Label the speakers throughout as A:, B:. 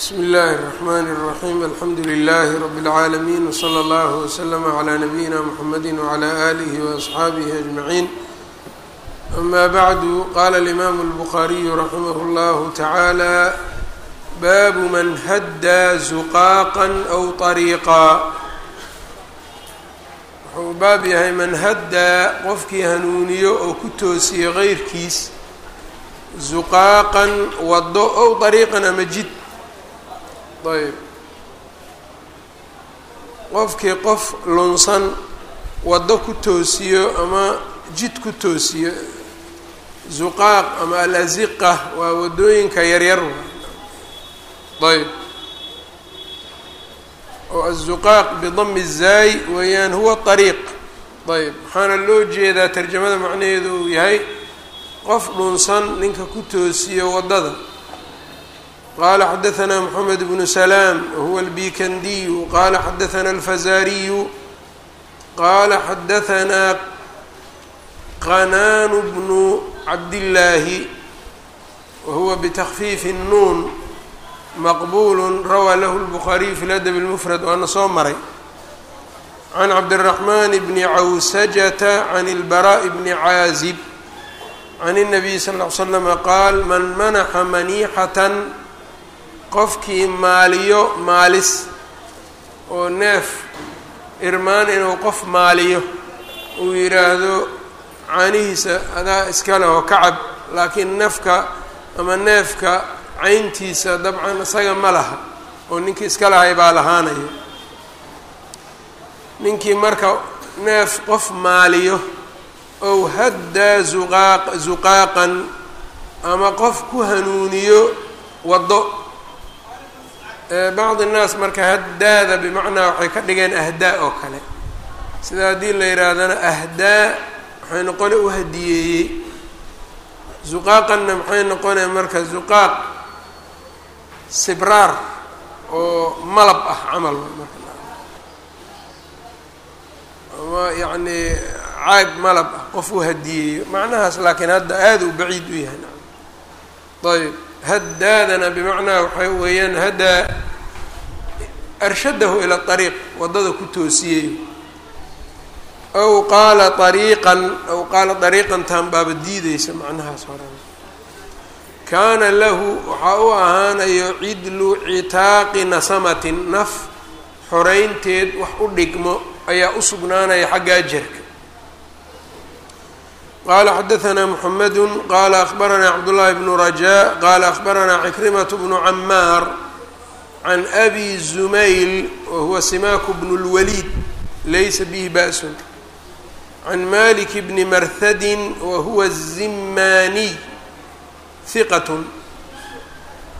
A: bsm اllahi الرحmn الرaحيم alxamdu لlh رb العaalمين وslى اllه وslm عlى نbyina mحamedi وعlى آlih وأصxaabih أجمعين أma bعd qala الإmam الbخariي raximh اllah taعalى bab man hadى زqاaqا أw طريqا wuxuu baab yahay man haddaa qofkii hanuuniyo oo ku toosiye غeyrkiis zuqaaqan wado ow طariiqan ama jid ayb qofkii qof lunsan waddo ku toosiyo ama jid ku toosiyo zuqaaq ama alaziqa waa waddooyinka yaryar ayb oo aلzuqaaq bidami الzaay weeyaan huwa طariiq ayb waxaana loo jeedaa tarjamada macnaheedu uu yahay qof dhunsan ninka ku toosiyo waddada qala xadaثna mxamed bnu slaam wahuwa albikandiyu qala xadaثna alfazariyu qala xadaثna qanaanu bnu cabdillaahi wahuwa btakfiifi الnuun maqbul rawaa lahu الbukhaariyu fi ladb اlmfrad waana soo maray can cabdالraxman bni cawsajata can اlbaraaء bni caazib can الnabiy sal ll ly slm qaal man manaxa maniixatan qofkii maaliyo maalis oo neef irmaan inuu qof maaliyo uu yidhaahdo caanihiisa adaa iska leh oo kacab laakiin neefka ama neefka cayntiisa dabcan isaga ma laha oo ninkii iska lahay baa lahaanayo. Ninkii marka neef qof maaliyo ow haddaa zuqaaq zuqaaqan ama qof ku hanuuniyo waddo bacdi الnaas marka haddaada bimacnaa waxay ka dhigeen ahdaa oo kale. Sida haddii la yidhaahdana ahdaa waxay noqone u hadiyeeyey. Zuqaaqanna maxay noqonaya marka zuqaaq sibraar oo malab ah camal ama yacni caag malab ah qof u hadiyeeyo. Macnahaas laakiin hadda aada u baciid u yahay ayb haddaadana bimacnaa waxay weeyaan haddaa arshadahu ila ariiq waddada ku toosiyeyo aw qaala ariiqan aw qaala ariiqan taan baaba diideysa macnahaas hore. Kaana lahu waxaa u ahaanayo cidlu citaaqi nasamatin naf xoreynteed wax u dhigmo ayaa u sugnaanaya xagga ajarka qala xadaثna mحamed qala akhbarana cabdالlahi bnu rajaa qala akhbarana cikrimaة bnu camaar can abi zumayl wahuwa simaku bnu اlwaliid laysa bihi baأs can malik bni marhadi wahuwa الzimaniy hiqat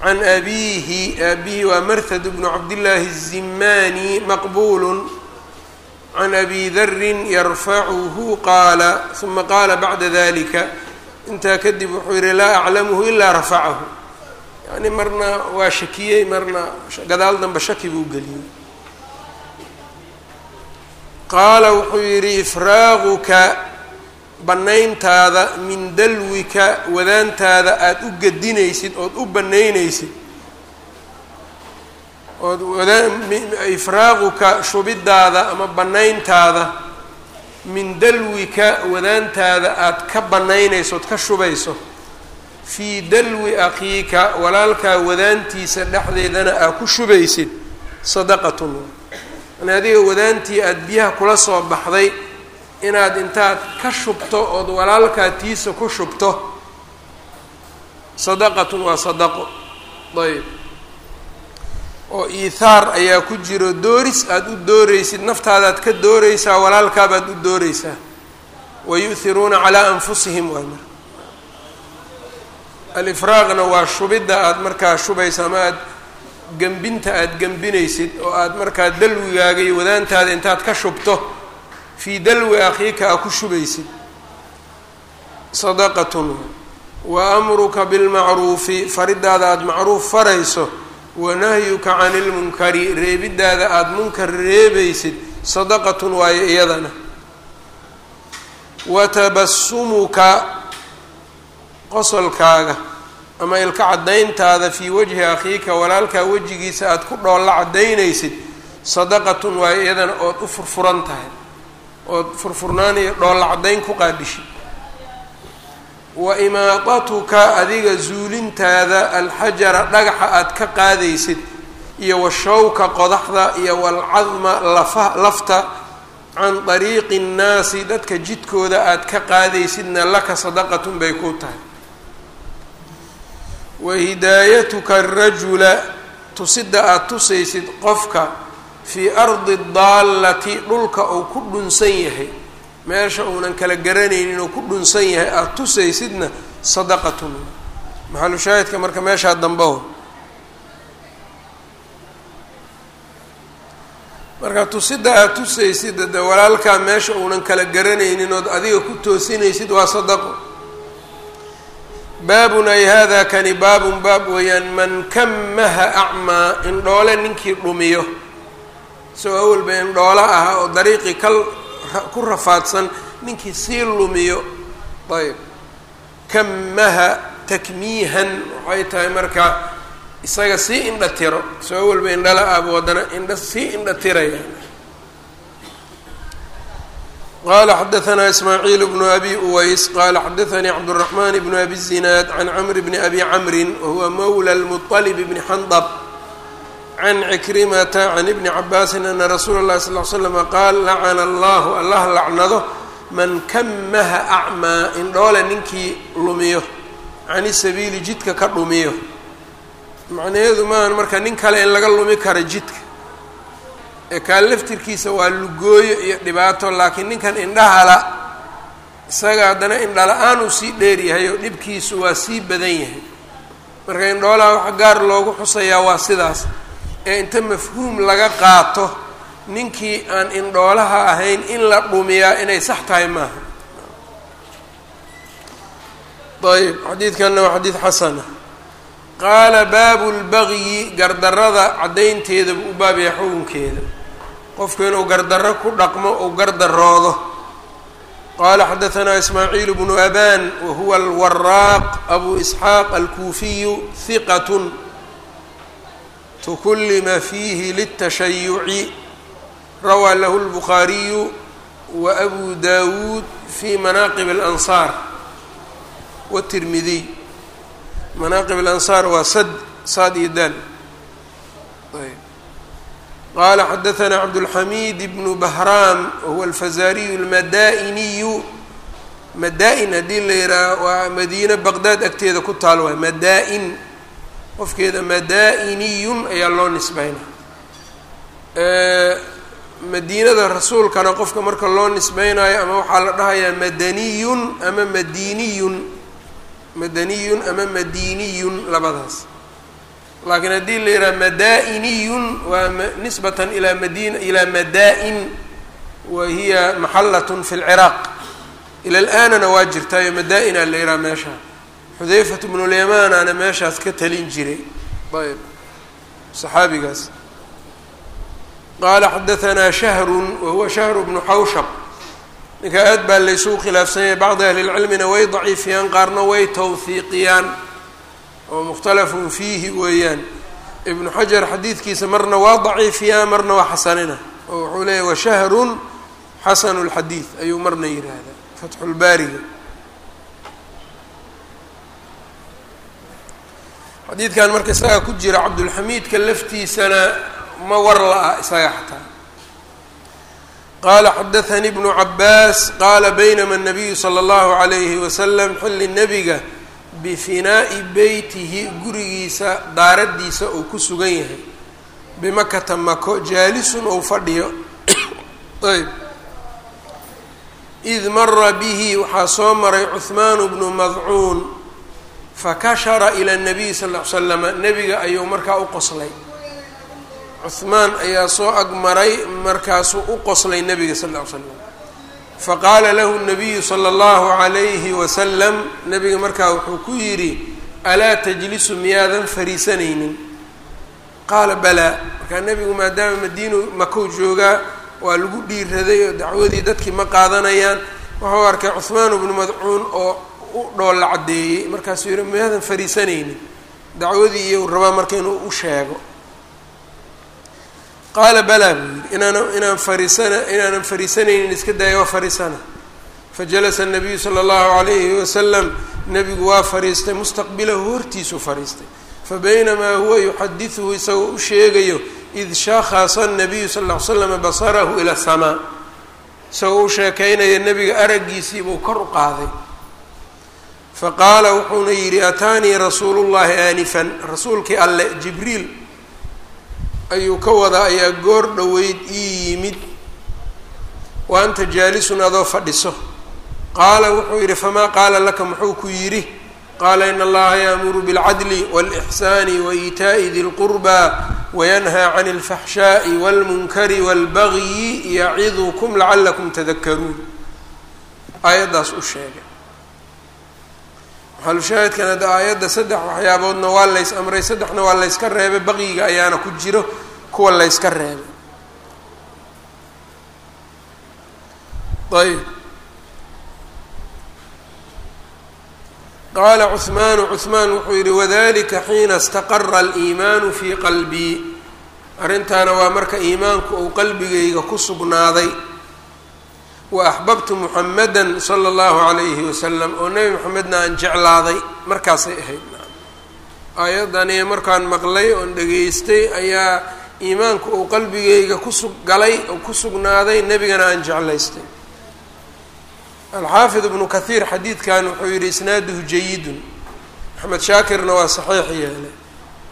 A: can abihi abihi waa marhad bnu cabdillaahi الzimani maqbul can abi darin yarfacuhu qaala uma qaala bacda dalika intaa kadib wuxuu yihi laa aclamuhu ilaa rafacahu yani marna waa shakiyey marna gadaal danbe shaki buu geliyey qaala wuxuu yidhi ifraaguka bannayntaada min dalwika wadaantaada aada u gedinaysid ood u bannaynaysid ood ifraaquka shubidaada ama bannayntaada min dalwika wadaantaada aada ka bannaynayso ood ka shubayso fii dalwi akhiika walaalkaa wadaantiisa dhexdeedana aad ku shubaysid sadaqatun. Yani adiga wadaantii aada biyaha kula soo baxday inaad intaad ka shubto ood walaalkaa tiisa ku shubto sadaqatun waa sadaqo. Ayb oo iithaar ayaa ku jiro dooris aada u dooreysid naftaadaad ka dooreysaa walaalkaabaad u dooreysaa wa yu'hiruuna calaa anfusihim waay marka alifraaqna waa shubidda aada markaa shubaysa ama aada gembinta aada gembinaysid oo aada markaa dalwigaaga iyo wadaantaada intaad ka shubto fii dalwi akhiika aa ku shubaysid. Sadaqatun. Wa amruka bilmacruufi faridaada aada macruuf farayso wanahyuka can ilmunkari reebidaada aada munkar reebaysid sadaqatun waayo iyadana. Wa tabasumuka qosolkaaga ama ilka caddayntaada fii wajhi akhiika walaalkaa wejigiisa aada ku dhoolla caddaynaysid sadaqatun waa iyadana ood u furfuran tahay ood furfurnaan iyo dhoolla caddayn ku qaadhishi wa imaadatuka adiga zuulintaada alxajara dhagaxa aada ka qaadaysid iyo washawka qodaxda iyo walcadma lafa lafta can dariiqi nnaasi dadka jidkooda aada ka qaadaysidna laka sadaqatun bay ku tahay. Wa hidaayatuka arajula tusida aada tusaysid qofka fii ardi daallati dhulka uu ku dhunsan yahay meesha uunan kala garanaynin uu ku dhunsan yahay aada tusaysidna sadaqatun. Maxalu shaahidka marka meeshaa dambaho marka tusida aada tusaysid de walaalkaa meesha uunan kala garanaynin ood adiga ku toosinaysid waa sadaqo. Baabun ay hada kani baabun baab weeyaan man kamaha acmaa indhoole ninkii dhumiyo. Isagoo awalba indhoolo aha oo dariiqii kal ku rafaadsan ninkii sii lumiyo ayb kamaha takmiihan waxay tahay marka isaga sii indha tiro isagoo awalba indhala ahbu haddana indha sii indha tiraya qala xadaثna ismaaciil bnu abi uways qala xadaثanii cabdالرaحman bnu abi الzinaad can cmr bni abi camri wahuwa mawlى اlmuطlb bni xandb can cikrimata can ibni cabaasin ana rasuula اlahi sal ly slm qaal lacana allahu allah lacnado man kamaha acmaa indhoole ninkii lumiyo can sabiili jidka ka dhumiyo macnaheedu maahan marka nin kale in laga lumi karo jidka ee kaa laftirkiisa waa lugooyo iyo dhibaato laakiin ninkan indhahala isaga haddana indhala-aan uu sii dheeryahay oo dhibkiisu waa sii badan yahay marka indhoolaha waxa gaar loogu xusayaa waa sidaas ee inta mafhuum laga qaato ninkii aan indhoolaha ahayn in la dhumiyaa inay sax tahay maaha. Ayb xadiidkanna waa xadiid xasana qaala baabu lbagyi gardarada caddaynteeda buu u baabaya xukunkeeda. Qofku inuu gardarro ku dhaqmo ou gardaroodo qaala xadaثna ismaaciil bnu aban wahuwa alwaraaq abu isxaaq alkuufiyu hiqat tukullima fiihi litashayuci rawaa lahu اlbukhaariyu wa abu dawuud fi manaaqib اlansaar wالtirmidiy manaaqib اlansaar waa sad saad iyo daal qala xadaثna cabdالxamid bnu bahraam wahuwa alfazariyu اlmadaa'iniyu madaa-in haddii la yihaaha waa madiine baqdaad agteeda ku taal waay madaa-in qofkeeda madaa-iniyun ayaa loo nisbeynaa madiinada rasuulkana qofka marka loo nisbeynayo ama waxaa la dhahayaa madaniyun ama madiniyun madaniyun ama madiniyun labadaas. Laakiin haddii la yidhaha madaa-iniyun waa nisbatan ilaa madina ilaa madaa-in wa hiya maxallatn fi lciraaq ila l-aanana waa jirtaayo madaa-ina la yidhaha meesha xudayfat bnulyamanana meeshaas ka talin jiray. Ayb saxaabigaas. Qaala xadaثna shahrun wahuwa shahru bnu xawshab. Ninka aad baa laysugu khilaafsanyay bacdi ahli lcilmina way daciifiyaan qaarna way tawhiiqiyaan oo mukhtalafun fiihi weeyaan. Ibnu xajar xadiidkiisa marna waa daciifiyaa marna waa xasanina. Oo wuxuu leeyahy washahrun xasanu lxadiid ayuu marna yidhaahdaa fatxulbaariga xadiidkan marka isagaa ku jira cabdulxamiidka laftiisana ma war la-ah isaga xataa qaala xadaثanii bnu cabaas qaala baynama الnabiyu slى اllahu عalayhi wasalam xilli nebiga bifinaa'i beytihi gurigiisa daaraddiisa uu ku sugan yahay bimakata mako jaalisun ou fadhiyo ayb id mara bihi waxaa soo maray cuhmaanu bnu madcuun fakashara ila nabiyi sal ly slama nebiga ayuu markaa u qoslay. Cuhmaan ayaa soo agmaray markaasuu u qoslay nebiga sal ly slam faqaala lahu nabiyu sala allahu calayhi wasalam. Nebiga markaa wuxuu ku yidhi alaa tajlisu miyaadan fariisanaynin? Qaala balaa markaa nebigu maadaama madiinu makow joogaa waa lagu dhiiraday oo dacwadii dadkii ma qaadanayaan. Wuxuu arkay cuhmaan bnu madcuun oo u dhoolla caddeeyey. Markaasuu yihi miyaadan fariisanaynin? Dacwadii iyo rabaa marka inuu u sheego. Qaala balaa buu yidhi inaana inaan fariisana inaanan fariisanaynin iska daya waa fariisana. Fajalasa nabiyu sala allahu calayhi wasalam nebigu waa fariistay mustaqbilahu hortiisuu fariistay. Fabaynamaa huwa yuxadiduhu isagoo u sheegayo id shakhasa nabiyu sal ll ly slama basarahu ila asamaa isagoo u sheekaynaya nebiga araggiisii buu kor u qaaday faqaala wuxuuna yidhi ataanii rasuulu llahi aanifan rasuulkii alle jibriil ayuu ka wadaa ayaa goor dhoweyd ii yimid wa anta jaalisun adoo fadhiso qaala wuxuu yidhi famaa qaala laka muxuu ku yidhi qaala in allaha yaamuru bilcadli wاlإxsaani waإitaaءi di lqurbaa wayanhaa can اlfaxshaaءi wاlmunkari wاlbagyi yacidukum lacalakum tadakaruun aayaddaas u sheegay maxalushaahidkan hadda aayadda saddex waxyaaboodna waa lays amray saddexna waa layska reebay baqyiga ayaana ku jiro kuwa layska reebay. Ayb qaala cuhmaanu cuhmaan wuxuu yidhi wadalika xiina istaqara aliimaanu fii qalbii. Arrintaana waa marka iimaanku uu qalbigayga ku sugnaaday wa axbabtu muxamada sala allahu calayhi wasalam oo nebi moxamedna aan jeclaaday markaasay ahayd. Aayadani markaan maqlay oon dhegaystay ayaa iimaanku uu qalbigayga kusug galay oo ku sugnaaday nebigana aan jeclaystay. Alxaafid ibnu kathiir xadiidkan wuxuu yidhi isnaaduhu jayidun maxamed shaakirna waa saxiix yeelay.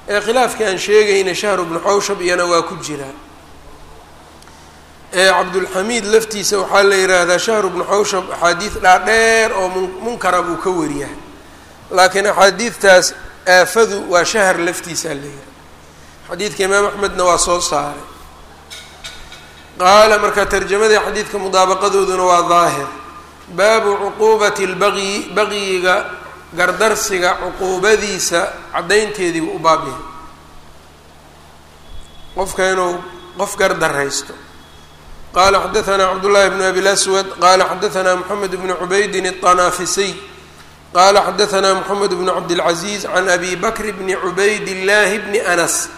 A: Ee khilaafkii aan sheegayna shahru bnu xawshab iyana waa ku jiraa cabdulxamiid laftiisa waxaa la yidhaahdaa shahru bnu xawshab axaadiid dhaadheer oo mun munkara buu ka wariyaa laakiin axaadiidtaas aafadu waa shahar laftiisaa la yihi xadiidka imaam axmedna waa soo saaray. Qaala marka tarjamadii xadiidka mudaabaqadooduna waa daahir. Baabu cuquubati lbaqyi baqyiga gardarsiga cuquubadiisa caddaynteediibu u baabihay qofka inuu qof gardaraysto qala xadaثna cabdالlahi bn abi اlaswad qala xadaثna mxamed bn cubaydin الطanaafisiy qala xadaثna mxamed bn cabdالcaزiz can abi bakr bni cubayd اllahi bni anas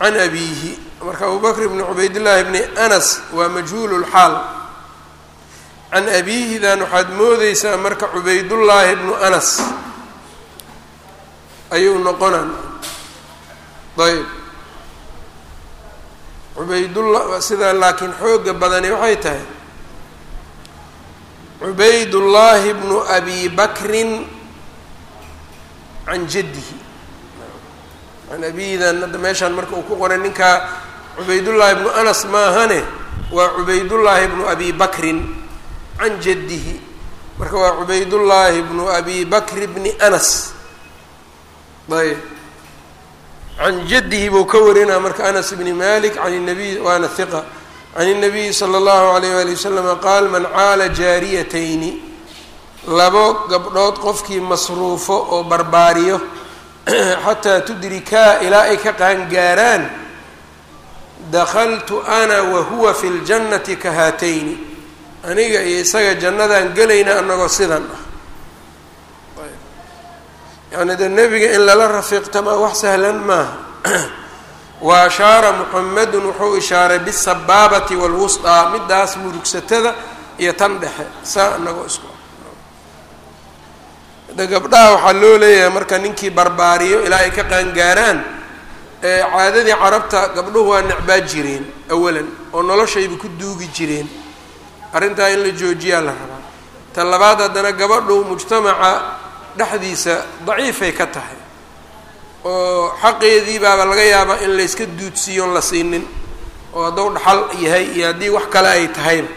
A: can abiihi marka abu bakr bni cubayd llahi bni anas waa majhuul اlxaal can abiihidan waxaad moodeysaa marka cubaydullaahi bnu anas ayuu noqonaa ayb cubaydullah sida laakiin xooga badani waxay tahay. Cubaydullaahi bnu abi bakrin can jaddihi. Can abihidan hadda meeshaan marka uu ku qoray ninkaa cubaydullaahi bnu anas maahane waa cubaydullaahi bnu abi bakrin can jaddihi. Marka waa cubaydullaahi bnu abi bakri bni anas. Ayb can jaddihi buu ka warinaa marka anas bni malik can nabiy waana hiqa can الnabiyi slى اllahu alayh wali waslama qaal man caala jaariyatayni labo gabdhood qofkii masruufo oo barbaariyo xataa tudrikaa ilaa ay ka qaangaaraan dakaltu ana wahuwa fi اljannati ka haatayni aniga iyo isaga jannadaan gelayna anagoo sidan ah yani de nebiga in lala rafiiqtamaa wax sahlan maaha wa ashaara muxamedun wuxuu ishaaray bisabaabati walwusطaa midaas murugsatada iyo tan dhexe saa anagoo isku de gabdhaha waxaa loo leeyahay marka ninkii barbaariyo ilaa ay ka qaangaaraan caadadii carabta gabdhuhu waa necbaa jireen awalan oo noloshayba ku duugi jireen. Arrintaa in la joojiyaa la rabaa. Ta labaad haddana gabadhu mujtamaca dhexdiisa daciifay ka tahay oo xaqeedii baaba laga yaabaa in layska duudsiiyoon la siinin oo hadduu dhaxal yahay iyo haddii wax kale ay tahayba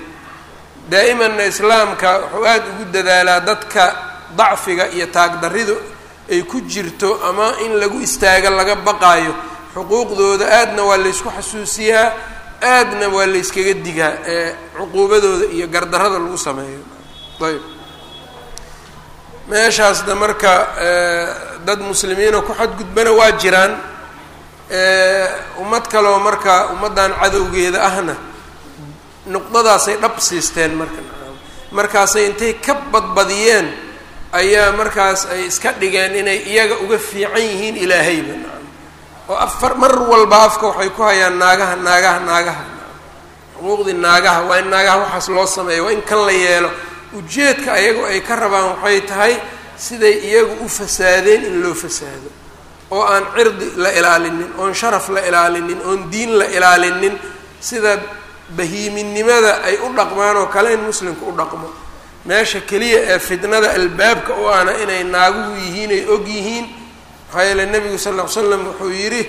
A: daa'imanna islaamka wuxuu aada ugu dadaalaa dadka dacfiga iyo taagdarridu ay ku jirto ama in lagu istaaga laga baqaayo. Xuquuqdooda aadna waa laysku xasuusiyaa aadna waa layskaga digaa ee cuquubadooda iyo gardarrada lagu sameeyo. Ayb meeshaasna marka dad muslimiinoo ku xadgudbana waa jiraan ummad kaleoo marka ummaddan cadowgeeda ahna nuqdadaasay dhab siisteen marka. Markaasay intay ka badbadiyeen ayaa markaas ay iska dhigeen inay iyaga uga fiican yihiin ilaahayba nacam oo afar mar walba afka waxay ku hayaan naagaha naagaha naagaha. Xuquuqdii naagaha waa in naagaha waxaas loo sameeyo waa in kan la yeelo ujeedka ayagu ay ka rabaan waxay tahay siday iyagu u fasaadeen in loo fasaado. oo aan cirdi la ilaalinin oon sharaf la ilaalinin oon diin la ilaalinin sida bahiiminnimada ay u dhaqmaan oo kale in muslimka u dhaqmo. Meesha keliya ee fitnada albaabka u ana inay naaguhu yihiin ay og yihiin maxaa yeele nebigu sal ll slam wuxuu yidhi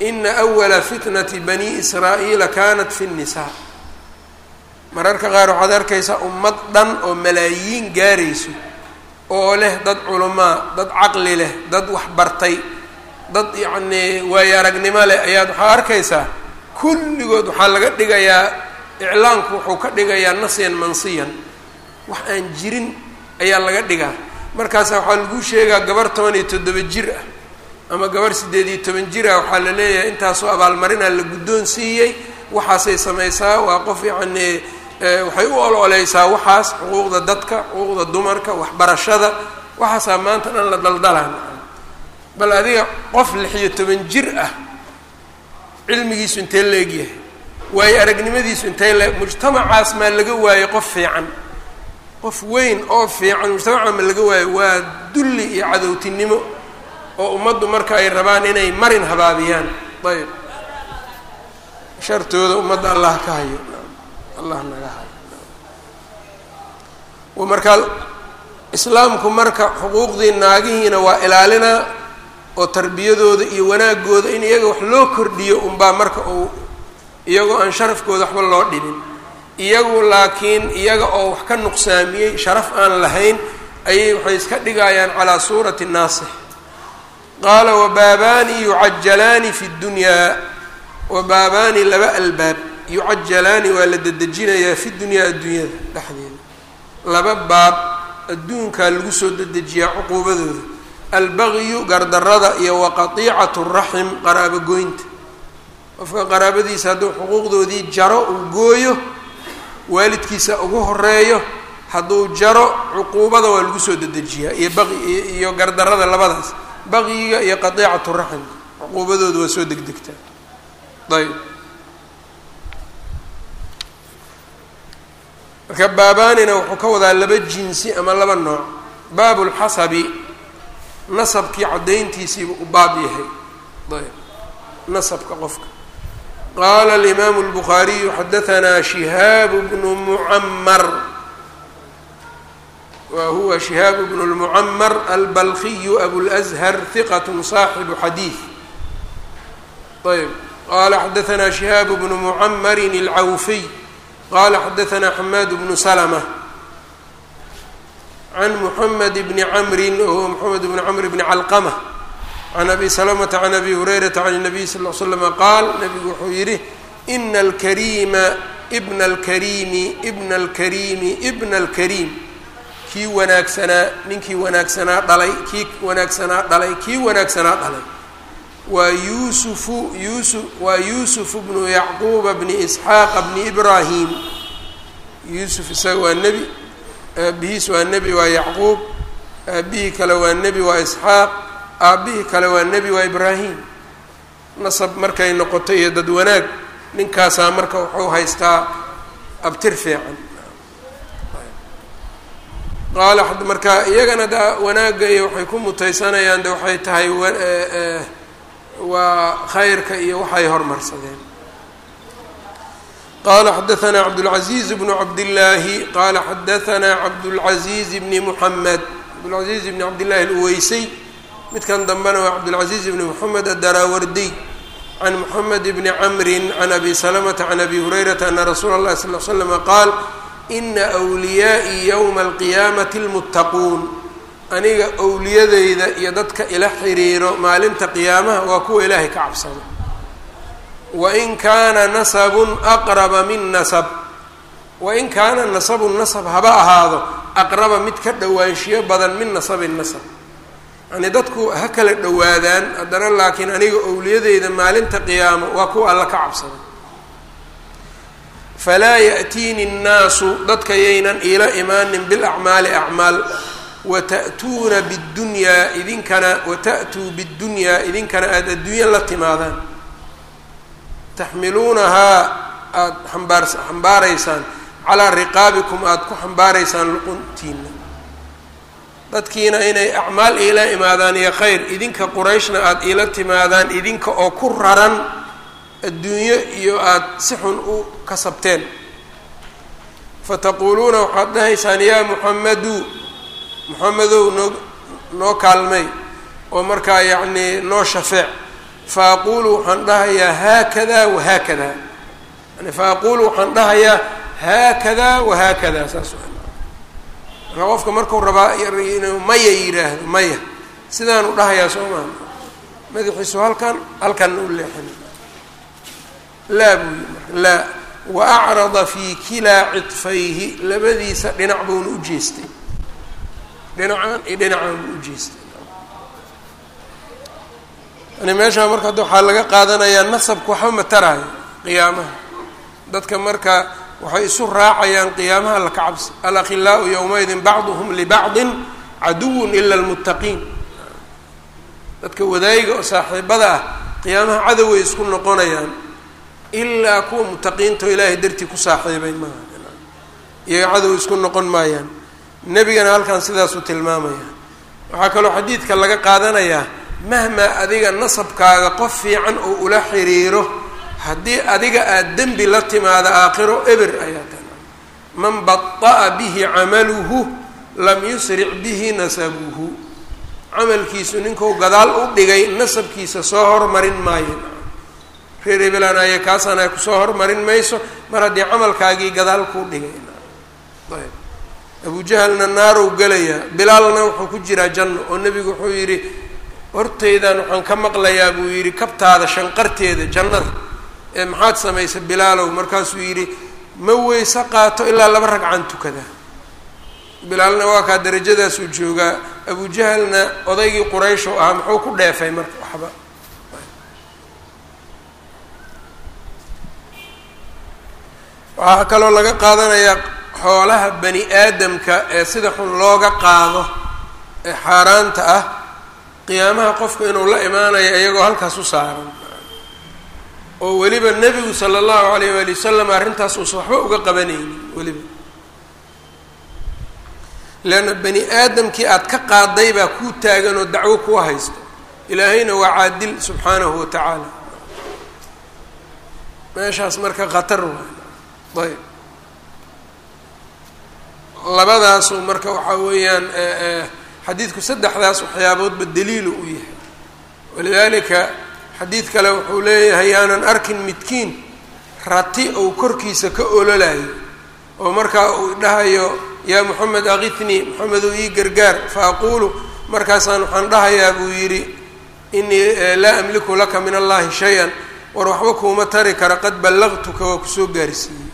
A: ina awala fitnati bani israa'iila kanat fi nnisaa mararka qaar waxaad arkaysaa ummad dhan oo malaayiin gaarayso oo leh dad culamaa dad caqli leh dad waxbartay dad yacnii waayo aragnimo leh. Ayaad waxaa arkaysaa kulligood waxaa laga dhigayaa iclaanku wuxuu ka dhigayaa nasyan mansiyan. Wax aan jirin ayaa laga dhigaa. Markaasa waxaa lagu sheegaa gabar toban iyo toddoba jir ah ama gabar siddeed iyo toban jir ah waxaa la leeyahay intaasoo abaalmarinaa la guddoon siiyey. Waxaasay samaysaa waa qof yacnii waxay u ololeysaa waxaas xuquuqda dadka xuquuqda dumarka waxbarashada. Waxaasaa maanta dhan la daldalaa. Bal adiga qof lixiyo toban jir ah cilmigiisu intee la egyahay waayo aragnimadiisu intee la mujtamacaas maa laga waayey qof fiican? Qof weyn oo fiican mujtamaca ma laga waayo? Waa dulli iyo cadowtinimo oo ummaddu marka ay rabaan inay marin habaabiyaan. Ayb shartooda ummadda allah ka hayo allah naga hayo. Marka islaamku marka xuquuqdii naagihiina waa ilaalinaa oo tarbiyadooda iyo wanaagooda in iyaga wax loo kordhiyo unbaa marka uu iyagoo aan sharafkooda waxba loo dhibin. Iyagu laakiin iyaga oo wax ka nuqsaamiyey sharaf aan lahayn ayay waxay iska dhigayaan calaa suurati naasix qaala wabaabaani yucajalaani fi ddunyaa wabaabaani laba albaab yucajalaani waa la dedejinayaa fi dunyaa adduunyada dhexdeeda. Laba baab adduunkaa lagu soo dedejiyaa cuquubadooda. Albagyu gardarada iyo waqatiicatu raxim qaraabogoynta qofka qaraabadiisa hadduu xuquuqdoodii jaro uu gooyo waalidkiisa ugu horeeyo hadduu jaro cuquubada waa lagu soo dedejiyaa iyo baqi iyo gardarada labadaas. Baqyiga iyo qatiicatu raximka cuquubadooda waa soo degdegtaa. Ayb marka baabaanina wuxuu ka wadaa laba jinsi ama laba nooc. Baabu lxasabi nasabkii caddayntiisiiba u baab yahay. Ayb nasabka qofka. Qaala alimaamu lbukhaariyu xadahanaa shihaabu bnu mucammar wa huwa shihaabu bnu lmucammar albalkiyu abulashar hiqat saaxibu xadiid ayb qaala xadahanaa shihaabu bnu mucamarin alcawfiy qala xadahanaa xamaad bnu slmة can mxamed bni camri wahuwa mxamed bni camr bni calqmة can abi slmta can abi hurayrata can الnabiy sal ll slm qaal nabigu wuxuu yihi ina alkarima bna اlkarimi bna اlkarimi bna اlkariim kii wanaagsanaa ninkii wanaagsanaa dhalay kii wanaagsanaa dhalay kii wanaagsanaa dhalay waa yuusufu yuusu waa yuusufu bnu yacquuba bni isxaaqa bni ibraahim. Yuusuf isaga waa nebi aabihiis waa nebi waa yacquub aabihii kale waa nebi waa isxaaq aabbihii kale waa nebi waa ibraahim. Nasab markay noqoto iyo dad wanaag ninkaasaa marka wuxuu haystaa abtir fiican. Qaala marka iyagana da wanaagga iyo waxay ku mutaysanayaan de waxay tahay waa khayrka iyo waxay hormarsadeen qala xadaثna cabdالعaزيز بن cabdالlahi qala xadaثna cabdالعaزيز بn mحamed cabdالعaزيز بn cabdالlahi اlweysey midkan dambena waa cabdالعaزيز بn mحamed adaraawardiy can mحamed bni cmri can abi slmةa can abi hurayrata ana rasuula الlahi صلl ل slm qaal ina أwliyaaءi ywma الqiyaamati اlmutaquun aniga owliyadeyda iyo dadka ila xiriiro maalinta qiyaamaha waa kuwa ilaahay ka cabsado. Wain kaana nasabun aqraba min nasab. Wain kaana nasabun nasab haba ahaado aqraba mid ka dhowaanshiyo badan min nasabin nasab. Yacnii dadku ha kala dhowaadaan haddana laakiin aniga owliyadeyda maalinta qiyaamo waa kuwa alla ka cabsada falaa ya'tiini nnaasu dadka yaynan iila imaanin bilacmaali acmaal wata'tuuna biddunyaa idinkana wata'tuu biddunyaa idinkana aada adduunya la timaadaan taxmiluunahaa aada ambaar xambaaraysaan calaa riqaabikum aada ku xambaaraysaan luquntiina dadkiina inay acmaal iila imaadaan iyo khayr idinka qurayshna aada iila timaadaan idinka oo ku raran adduunyo iyo aada si xun u kasabteen fataquuluuna waxaad dhahaysaan yaa muxamadu muxamedow noo noo kaalmay oo markaa yacnii noo shafeec. Fa aquulu waxaan dhahayaa haakada wahaakada yani fa aquulu waxaan dhahayaa haakada wahaakada saas marka qofka markuu rabaa inuu maya yidhaahdo maya. Sidaanu dhahayaa soo maha. Madaxiisu halkan halkanna u leexin. Laa buu yii marka laa. Wa acrada fii kilaa cidfayhi labadiisa dhinac buuna u jeestay dhinacaan iyo dhinacaan u jeestay yani meeshaa marka hadda waxaa laga qaadanayaa nasabka waxba mataraayo qiyaamaha. Dadka marka waxay isu raacayaan qiyaamaha laka cabsi alakhilaau yowmaidin bacduhum libacdin caduwun ila almuttaqiin. Dadka wadaayiga oo saaxiibada ah qiyaamaha cadoway isku noqonayaan. Ilaa kuwa mutaqiinta oo ilaahay dartii ku saaxiibay maaha. Iyaga cadow isku noqon maayaan nebigana halkan sidaasuu tilmaamaya. Waxaa kaloo xadiidka laga qaadanayaa mahmaa adiga nasabkaaga qof fiican oo ula xiriiro haddii adiga aada dembi la timaada aakhiro eber ayaa tan man bada'a bihi camaluhu lam yusric bihi nasabuhu. Camalkiisu ninkuu gadaal u dhigay nasabkiisa soo hormarin maayo. Reer ebelaan aya kaasana ku soo hormarin mayso mar haddii camalkaagii gadaal kuu dhigay. Ayb abujahalna naarow gelayaa bilaalna wuxuu ku jiraa janno oo nebigu wuxuu yidhi hortaydan waxaan ka maqlayaa buu yidhi kabtaada shanqarteeda jannada ee maxaad samaysa bilaalow. Markaasuu yidhi ma weyse qaato ilaa laba ragcan tukada. Bilaalna waa kaa darajadaasuu joogaa. Abujahalna odaygii quraysh oo ahaa muxuu ku dheefay marka waxba? Waxaa kaloo laga qaadanayaa xoolaha bani aadamka ee sida xun looga qaado ee xaaraanta ah qiyaamaha qofka inuu la imaanayo iyagoo halkaas u saaran. Oo weliba nebigu sala allahu alayh waali wasalam arrintaas uusan waxba uga qabanaynin weliba. Leanna bani aadamkii aada ka qaaday baa kuu taagan oo dacwo kuu haysto ilaahayna waa caadil subxaanahu wa tacaala. Meeshaas marka khatar waay. Ayb labadaasu marka waxaa weeyaan xadiidku saddexdaas waxyaaboodba daliilu u yahay. Walidaalika xadiid kale wuxuu leeyahay yaanan arkin midkiin rati ou korkiisa ka ololayo oo markaa uu dhahayo yaa moxamed akitnii moxamedow ii gargaar fa aquulu markaasaan waxaan dhahayaa buu yidhi inii laa amliku laka min allahi shay-an war waxba kuuma tari kara qad ballaqtuka waa ku soo gaarsiiyey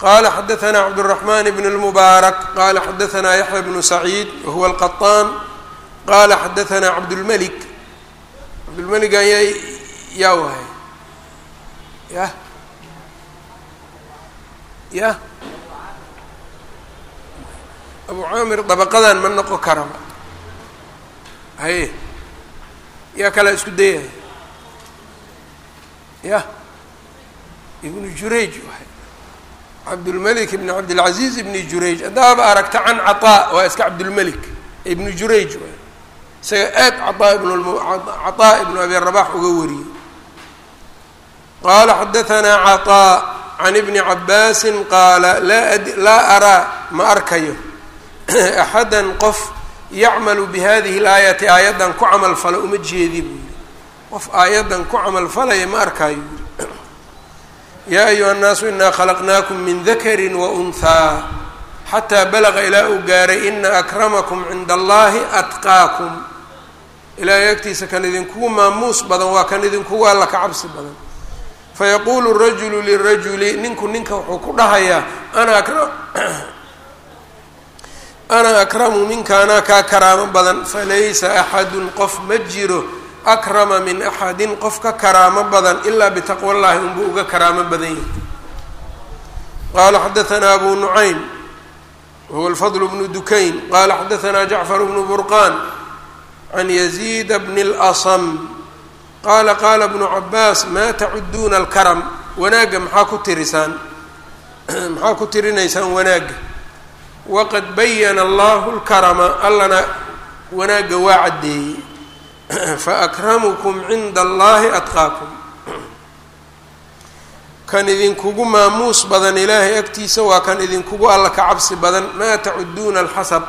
A: qala xadaثna cabdالرaحman bn الmubaarak qala xadaثna yaحya bnu saciid wahuwa الqaطaan qala xadaثna cabdالmlik cabdulmelig ayaa yaa wahay yah yah abu caamir dabaqadan ma noqon karaba haye yaa kalaa isku dayaya yah ibnu jurayj waay cabdulmelik ibni cabdilcaziiz ibni jurayj haddaaba aragta can cataa waa iska cabdulmelik ibnu jurayj waay isaga aad cataa ibnucataa ibnu abi rabax uga wariyey qaala xadahanaa cataa can ibni cabaasin qaala laa araa ma arkayo axadan qof yacmalu bi hadihi laayati aayaddan ku camal fala uma jeedi buu yihi qof aayaddan ku camal falaya ma arkaayo yaa ayuha الnaasu inaa khalaqnaakum min dakari waunhaa xataa balaqa ilaa uu gaaray ina akramakum cinda allahi atqaakum. Ilaahay agtiisa kan idinkugu maamuus badan waa kan idinkugu alla ka cabsi badan. Fayaquulu rajulu lirajuli ninku ninka wuxuu ku dhahayaa ana ana akramu minka anaa kaa karaamo badan falaysa axadun qof ma jiro akrama min axadin qof ka karaamo badan ilaa bitaqwa llahi unbuu uga karaamo badan yahay. Qala xadaanaa abu nucaym wahuwa alfadl bnu dukayn. Qala xadaanaa jacfar bnu burqan can yaziida bni اlasm qaala qaala bnu cabaas maa tacuduuna alkaram? Wanaagga maxaa ku tirisaan? Maxaa ku tirinaysaan wanaagga? Waqad bayana allahu lkarama allana wanaagga waa caddeeyey faakramukum cinda allahi atqaakum. Kan idinkugu maamuus badan ilaahay agtiisa waa kan idinkugu alla ka cabsi badan maa tacuduuna alxasab.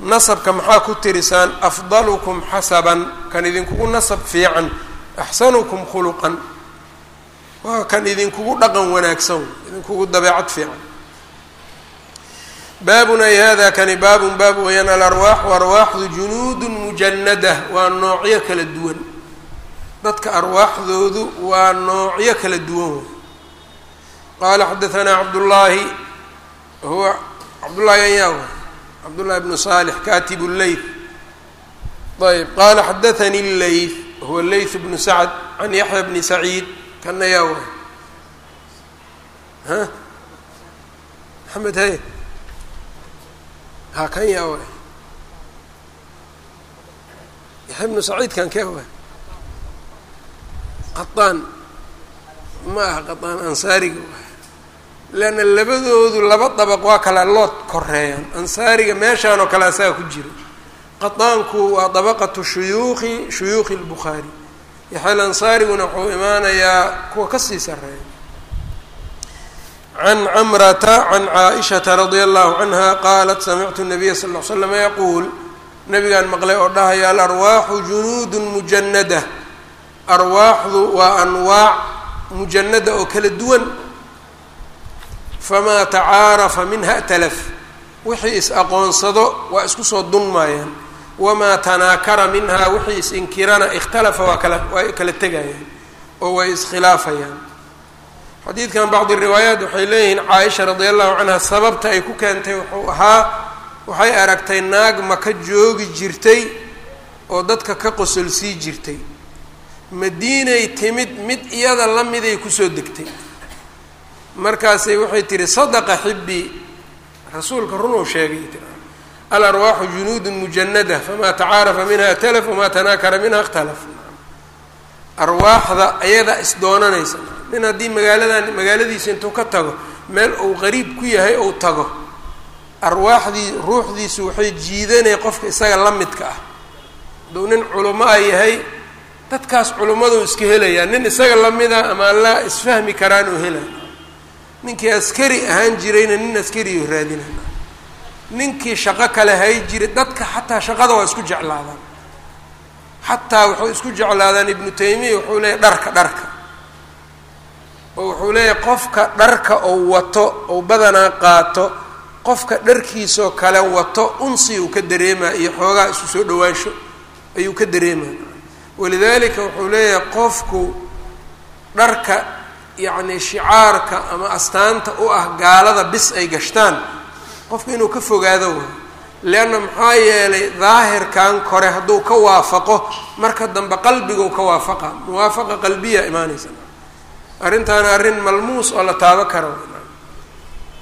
A: Nasabka maxaa ku tirisaan afdalukum xasaban kan idinkugu nasab fiican axsanukum khuluqan. Waa kan idinkugu dhaqan wanaagsan idinkugu dabeecad fiican baabun ay hada kani baabun baab weyaan alarwaaxu arwaaxdu junuudun mujanada waa noocyo kala duwan. Dadka arwaaxdoodu waa noocyo kala duwan. Wey qaala xadaanaa cabdullaahi huwa cabdullaahi ayaa cabdullahi bnu saalix katib leyth ayb qaala xadaanii leyth huwa leyth bnu sacd can yaxya bni saciid kana yaa waay ha? Maxamed haye ha kan ya we yaxya bnu saciidkan ma aha qataan ansaariga leanna labadoodu laba dabaq waa kala lood koreeyaan ansaariga meeshaan oo kale asaga ku jira. Qataanku waa dabaqatu shuyuuqi shuyuuqi lbukhaari yaxya alansaariguna wuxuu imaanayaa kuwa ka sii sareeya can camrata can caaishata radia allahu canha qaalat samictu nabiya sal l slama yaquul nabigaan maqlay oo dhahaya alarwaaxu junuudun mujanada arwaaxdu waa anwaac mujanada oo kala duwan famaa tacaarafa minha talaf wixii is-aqoonsado waa isku soo dunmaayaan wamaa tanaakara minhaa wixii is-inkirana ikhtalafa waa kala waa kala tegayaan oo way iskhilaafayaan xadiidkan bacdi riwaayaat waxay leeyihiin caaisha radia allahu canha sababta ay ku keentay wuxuu ahaa waxay aragtay naag maka joogi jirtay oo dadka ka qosolsii jirtay. Madiinay timid mid iyada la miday ku soo degtay. Markaasay waxay tihi sadaqa xibbii rasuulka runuu sheegay tir alarwaaxu junuudun mujanada famaa tacaarafa minha talaf wamaa tanaakara minha اkhtalaf arwaaxda ayadaa isdoonanaysa nin haddii magaaladan magaaladiisa intuu ka tago meel uu qariib ku yahay ou tago arwaaxdii ruuxdiisu waxay jiidanay qofka isaga la midka ah. Hadduu nin culamo a yahay dadkaas culimmadu iska helayaa nin isaga lamida ama la isfahmi karaan oo helay. Ninkii askari ahaan jirayna nin askariyo raadina ninkii shaqo kale hay jiray dadka xataa shaqada waa isku jeclaadaan. Xataa waxay isku jeclaadaan ibnu taymiya wuxuu leeyahy dharka dharka oo wuxuu leeyahay qofka dharka ou wato ou badanaa qaato qofka dharkiisoo kale wato unsi uu ka dareemaa iyo xoogaa isu soo dhawaansho ayuu ka dareemaa. Walidaalika wuxuu leeyahay qofku dharka yacni shicaarka ama astaanta u ah gaalada bis ay gashtaan qofku inuu ka fogaado waay. Leanna maxaa yeelay daahirkan kore hadduu ka waafaqo marka dambe qalbiguu ka waafaqa muwaafaqa qalbiya imaanaysa arrintaana arrin malmuus oo la taabo karo.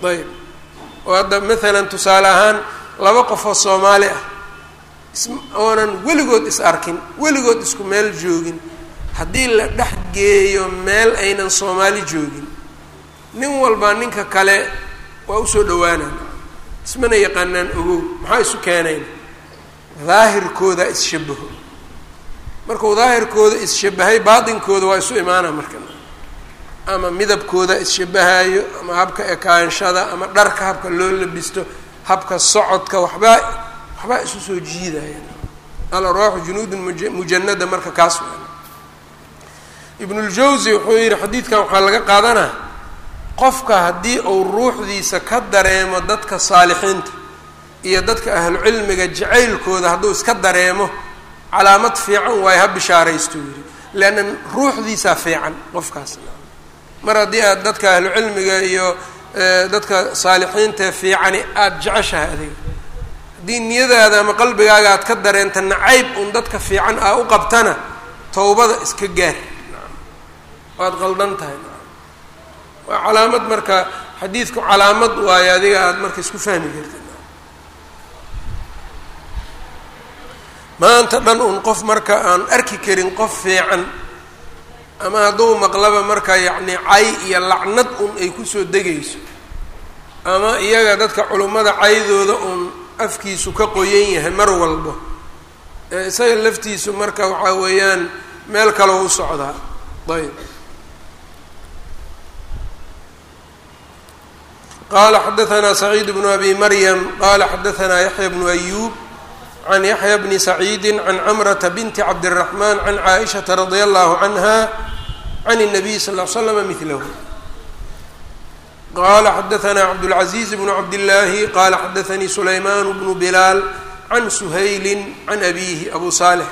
A: Ayb. Oo hadda maalan tusaale ahaan laba qofoo soomaali ah is oonan weligood is arkin weligood isku meel joogin haddii la dhex geeyo meel aynan soomaali joogin nin walba ninka kale waa u soo dhawaanaan ismana yaqaanaan ogow maxaa isu keenayn? Daahirkooda isshabaho markuu daahirkooda isshabahay baatinkooda waa isu imaana marka ama midabkooda isshabahayo ama habka ekaanshada ama dharka habka loo labisto habka socodka waxbaa waxbaa isu soo jiidaya. Alarwaaxu junuudun mujanada marka kaas ibnuljawsi wuxuu yihi xadiidkan waxaa laga qaadanaa qofka haddii uu ruuxdiisa ka dareemo dadka saalixiinta iyo dadka ahlucilmiga jacaylkooda hadduu iska dareemo calaamad fiican waayo ha bishaaraystu yidhi leanna ruuxdiisaa fiican qofkaas mar haddii aad dadka ahlucilmiga iyo dadka saalixiinta fiicani aada jeceshahay adiga. Haddii niyadaada ama qalbigaaga aad ka dareenta nacayb un dadka fiican aa u qabtana towbada iska gaar. Waad qaldan tahay waa calaamad marka xadiidku calaamad waayo adiga aada marka isku fahmi kartid maanta dhan un qof marka aan arki karin qof fiican ama hadduu maqlaba marka yacni cay iyo lacnad un ay ku soo degayso ama iyaga dadka culimmada caydooda uun afkiisu ka qoyan yahay mar walbo isaga laftiisu marka waxaa weeyaan meel kaloo u socdaa. Ayib qaala xadaanaa saciid bnu abi maryam qala xadaanaa yaxya bnu ayuub عn yaحya bni سacيidi عan cmرة bnti cabdالرaحman عan caaئiشhaةa radي الlه عnha عn النabiy sl اه slm mثlh qala xadaثna cabdالعaزيز بن cabdالlahi qala xadaثnii سlayman بن بlal عn shayli عn أbيhi abu صالح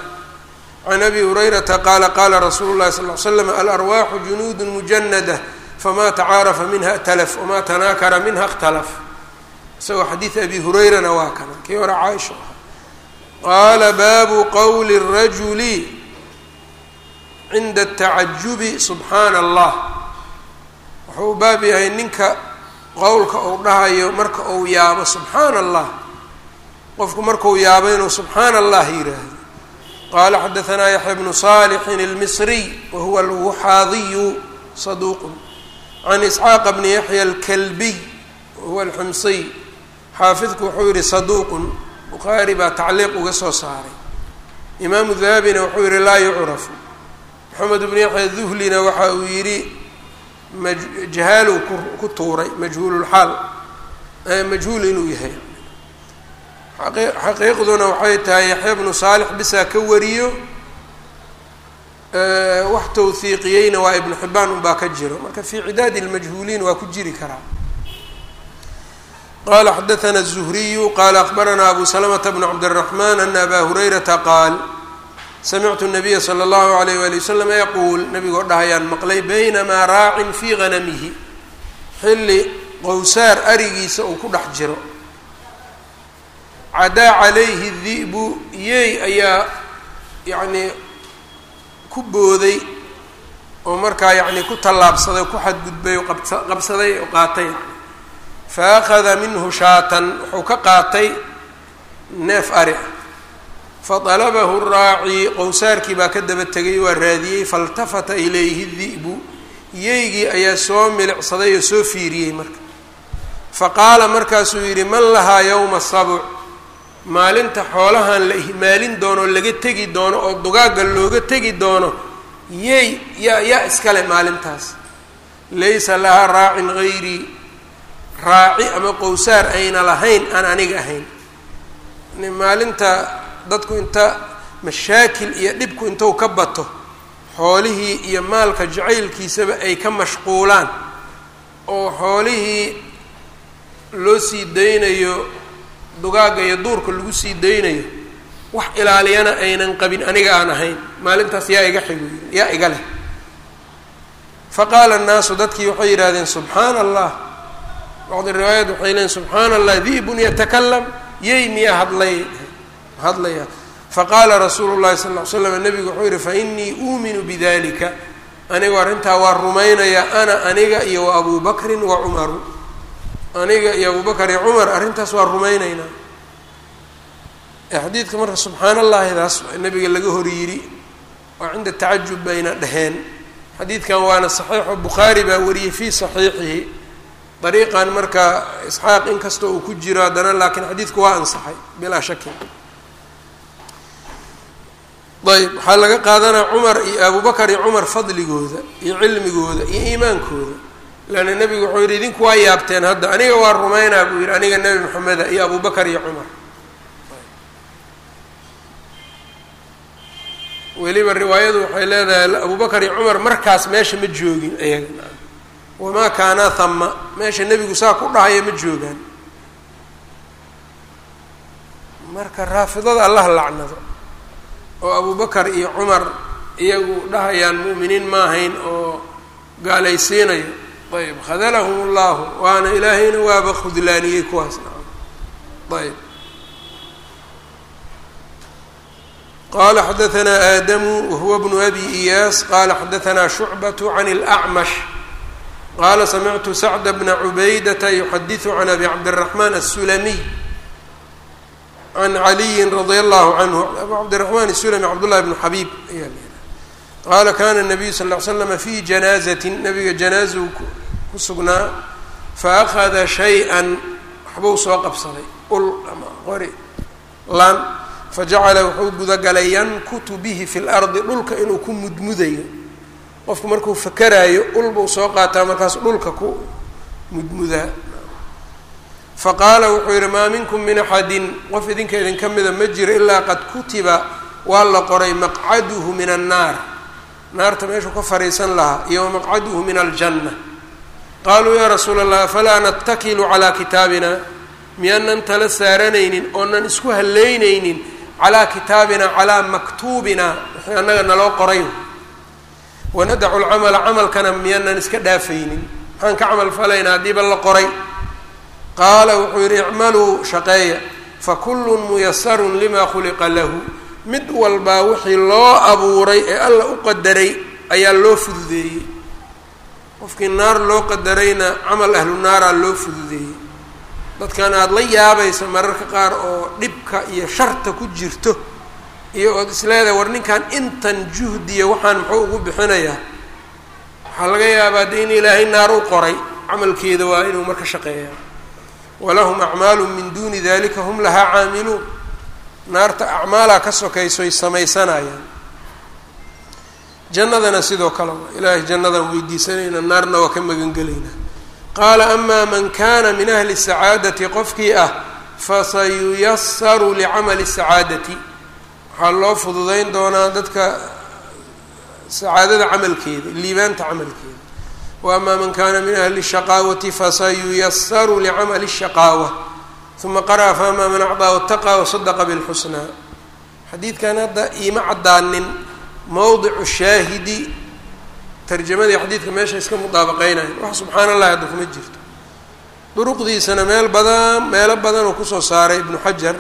A: عn abi هurayرaةa qala qala rasuul الlahi صلl ل sلم alarwaaxu junuud mujandة fma tacaarafa minha اtalaf wma tanaakara minha اkhtalaf isagoo xadiid abi hurayrana waa kana kii hore caaisha ahaa qaala baabu qowli الrajuli cinda الtacajubi subxaana allah wuxuu u baab yahay ninka qowlka uu dhahayo marka uu yaabo subxaana allah qofku markuu yaabo inuu subxaana allah yiraahdo qaala xadaثna yaxya bnu صaalixin اlmisriy wahuwa alwuxaadiyu saduuq can isxaaqa bni yaxya alkalbiy wahuwa alxumsiy xaafidku wuxuu yihi saduuqun bukhaari baa tacliiq uga soo saaray. Imaamu dahabina wuxuu yihi laa yucrafu. Maxamed bnu yaxya duhlina waxa uu yidhi majhaaluu ku tuuray majhuululxaal majhuul inuu yahay. Xaqiiqduna waxay tahay yaxya bnu saalix bisaa ka wariyo wax tawhiiqiyeyna waa ibnu xibaan unbaa ka jiro. Marka fii cidaadi lmajhuuliin waa ku jiri karaa qala xadaثna الزhriyu qala akbarana abu slmta bn cabdالرaحman ana aba hurayrata qaal samictu الnabiya slى اllahu عalayh wali waslm yaquul nabigoo dhahayaan maqlay baynamaa raacin fii hanamihi xilli qowsaar arigiisa uu ku dhex jiro cadaa calayhi الdi'bu yey ayaa yani ku booday oo markaa yacni ku tallaabsaday o ku xadgudbay oo qabsa qabsaday oo qaatay fa akhada minhu shaatan wuxuu ka qaatay neef ari ah fadalabahu raaci qowsaarkii baa ka daba tegay waa raadiyey faاltafata ilayhi di'bu yeygii ayaa soo milicsaday oo soo fiiriyey marka faqaala markaasuu yidhi man lahaa yowma sabc maalinta xoolahan la ihmaalin doono o laga tegi doono oo dugaagga looga tegi doono yey yaa yaa iskale maalintaas laysa lahaa raacin hayrii raaci ama qowsaar ayna lahayn aan aniga ahayn. Maalinta dadku inta mashaakil iyo dhibku intuu ka bato xoolihii iyo maalka jacaylkiisaba ay ka mashquulaan oo xoolihii loo sii daynayo dugaagga iyo duurka lagu sii daynayo wax ilaaliyana aynan qabin aniga aan ahayn. Maalintaas yaa iga xigo yaa iga leh. Fa qaala annaasu dadkii waxay yidhahdeen subxaana allah bacdi riwaayat waxay leeyiin subxaana allah di'bun yatakalam yey miyaa hadlay hadlaya faqaala rasuulu llahi sal ll ly slam nabigu wuxuu yihi fainii uuminu bidalika anigu arrintaa waa rumaynayaa ana aniga iyo wa abu bakrin wa cumaru aniga iyo abubakar iyo cumar arrintaas waa rumaynaynaa xadiidka marka subxaan allahidaas nabiga laga hor yidhi waa cinda tacajub bayna dheheen xadiidkan waana saxiixo bukhaari baa wariyey fii saxiixihi dariiqan marka isxaaq inkasta uu ku jiro haddana laakiin xadiidku waa ansaxay bilaa shakin ayb waxaa laga qaadanaa cumar iyo abubakar iyo cumar fadligooda iyo cilmigooda iyo iimaankooda. Leanna nebigu wuxuu yidhi idinku waa yaabteen hadda aniga waa rumaynaa buu yidhi aniga nebi maxameda iyo abubakar iyo cumar. Weliba riwaayadu waxay leedahay abubakar iyo cumar markaas meesha ma joogin iyaga wamaa kaana hama meesha nebigu saa ku dhahaya ma joogaan. Marka raafidada allaha lacnado oo abubakar iyo cumar iyagu dhahayaan mu'miniin ma ahayn oo gaalaysiinayo. Ayb khadalahum allahu waana ilaahayna waaba khudlaaniyey kuwaas. Ayb qala xadaanaa aadamu wahuwa bnu abi iyaas qala xadaanaa shucbaة can اlacmash qaala samictu sacda bna cubaydata yuxadidu can abi cabdiraxmaan asulamiy can caliyin radia allahu canhu abu cabdiraxmaan asulami cabdullahi bnu xabiib ayaa qaala kana nabiyu sal ly slama fi janaazatin nabiga janaazu ku sugnaa faakada shay-an waxbuu soo qabsaday ul ama qori lan fajacala wuxuu gudagalay yankutu bihi fi lardi dhulka inuu ku mudmudayo qofku markuu fakaraayo ul buu soo qaataa markaas dhulka ku mudmudaa faqaala wuxuu yihi maa minkum min axadin? Qof idinka idinka mida ma jiro ilaa qad kutiba waa la qoray maqcaduhu min annaar. Naarta meeshuu ka fariisan lahaa iyo wamaqcaduhu min aljanna. Qaaluu yaa rasuula allah afalaa natakilu calaa kitaabina? Miyaanan tala saaranaynin oonan isku haleynaynin calaa kitaabina calaa maktuubina. Wixii annaga naloo qoray wanadacu lcamala camalkana miyaanan iska dhaafaynin maxaan ka camal falaynaa haddiiba la qoray qaala wuxuu yidhi icmaluu shaqeeya fakullun muyasarun lima khuliqa lahu mid walbaa wixii loo abuuray ee alla u qadaray ayaa loo fududeeyey qofkii naar loo qadarayna camal ahlu naaraa loo fududeeyey dadkan aada la yaabaysa mararka qaar oo dhibka iyo sharta ku jirto iyo ood isleedahay war ninkan intan juhdiya waxaan muxuu ugu bixinayaa waxaa laga yaabaa de in ilaahay naar u qoray. Camalkeeda waa inuu marka shaqeeyaa walahum acmaalu min duuni dalika hum lahaa caamiluun. Naarta acmaalaa ka sokaysoy samaysanayaan. Jannadana sidoo kale ilaahay jannadaan weydiisanayna naarna waa ka magangelaynaa qaala amaa man kana min ahli sacaadati qofkii ah fasayuyasaru licamali sacaadati waxaa loo fududeyn doonaa dadka sacaadada camalkeeda liibaanta camalkeeda. Wa man kana min ahli shaqaawati fasayuyasaru licamali shaqaawa. Uma qara'a faamaa man acdaa wataqaa wasadaqa bilxusnaa. Xadiidkan hadda iima caddaanin mowdicu shaahidi tarjamadii xadiidka meesha iska mudaabaqeynayo wax subxaana allahi hadda kuma jirto. Duruqdiisana meel badan meelo badan oo ku soo saaray ibnu xajar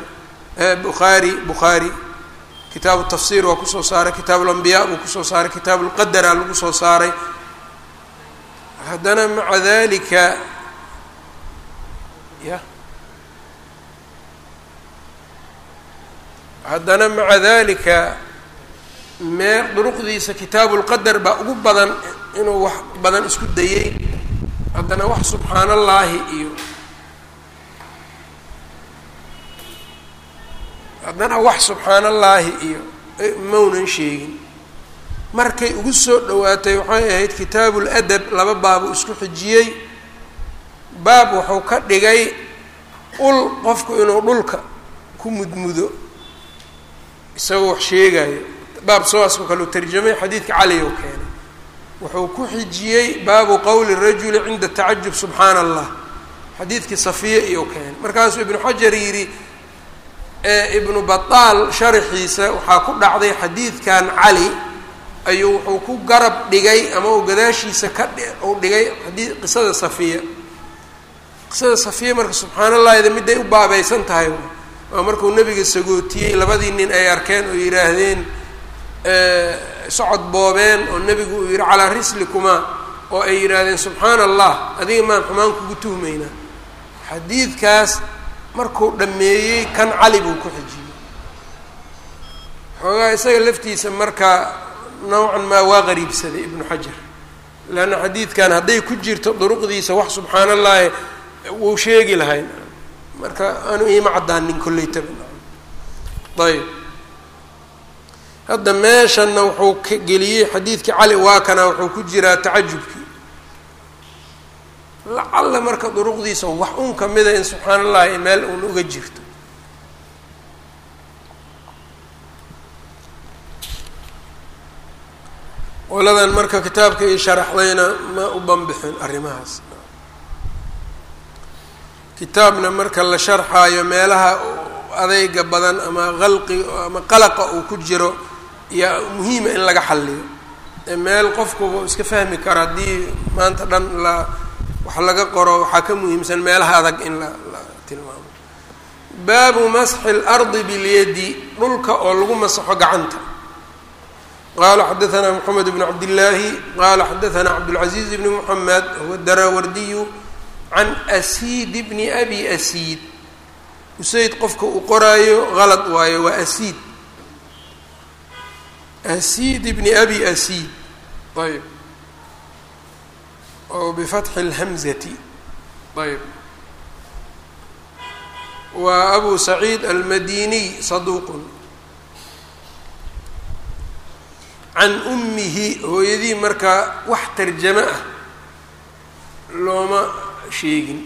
A: bukhaari bukhaari kitaabu tafsiir waa ku soo saaray kitaabu lambiyaa buu ku soo saaray kitaabu lqadara lagu soo saaray. Haddana maca dalika ya. Haddana maca dalika mee duruqdiisa kitaabu lqadar baa ugu badan inuu wax badan isku dayey haddana wax subxaan allaahi iyo haddana wax subxaan allaahi iyo maunan sheegin. Markay ugu soo dhowaatay waxay ahayd kitaabu ladab laba baabu isku xijiyey. Baab wuxuu ka dhigay ul qofku inuu dhulka ku mudmudo isagoo wax sheegayo baab sooaskoo kale u tarjamay xadiidka cali oo keenay. Wuxuu ku xijiyey baabu qowli rajuli cinda tacajub subxaana allah xadiidkii safiya iyo keenay. Markaasuu ibnu xajar yidhi ibnu bataal sharaxiisa waxaa ku dhacday xadiidkan cali. Ayuu wuxuu ku garab dhigay ama uu gadaashiisa ka uu dhigay adii qisada safiya. Qisada safiya marka subxaana allahda miday u baabaysan tahay waa markuu nebiga sagootiyey labadii nin ay arkeen oo yidhaahdeen socod boobeen oo nebigu uu yidhi calaa rislikumaa oo ay yidhaahdeen subxaana allah adiga maan xumaan kugu tuhmaynaa xadiidkaas markuu dhammeeyey kan cali buu ku xijiyey. Xoogaa isaga laftiisa marka nowcan maa waa qariibsaday ibnu xajar. Leanna xadiidkan hadday ku jirto duruqdiisa wax subxaana allahi wuu sheegi lahayn. Marka aanu iima caddaanin kollaytaba ayb hadda meeshanna wuxuu ka geliyey xadiidkii cali waa kana wuxuu ku jiraa tacajubkii lacalla marka duruqdiisa wax un kamida in subxaana allahi meel uun uga jirto. Qoladan marka kitaabka ii sharaxdayna ma u banbixin arrimahaas. Kitaabna marka la sharxaayo meelaha adeyga badan ama qalqi ama qalaqa uu ku jiro yaa muhiima in laga xalliyo. Ee meel qofkuba iska fahmi karo haddii maanta dhan la wax laga qoro waxaa ka muhiimsan meelaha adag in la la tilmaamo baabu masxi اlardi biاlyadi dhulka oo lagu masaxo gacanta qala xadaثna mxamed bn cabdillaahi qala xadaثna cabdاlcaزiiz bn mxamed huwa darawardiyu can asiid bni abi asiid usayd qofka uu qoraayo galad waayo waa asiid asiid bni abi asiid ayb oo bifatxi اlhamzati ayb waa abu saciid almadiniy saduuqun can ummihi hooyadii markaa wax tarjamo ah looma sheegin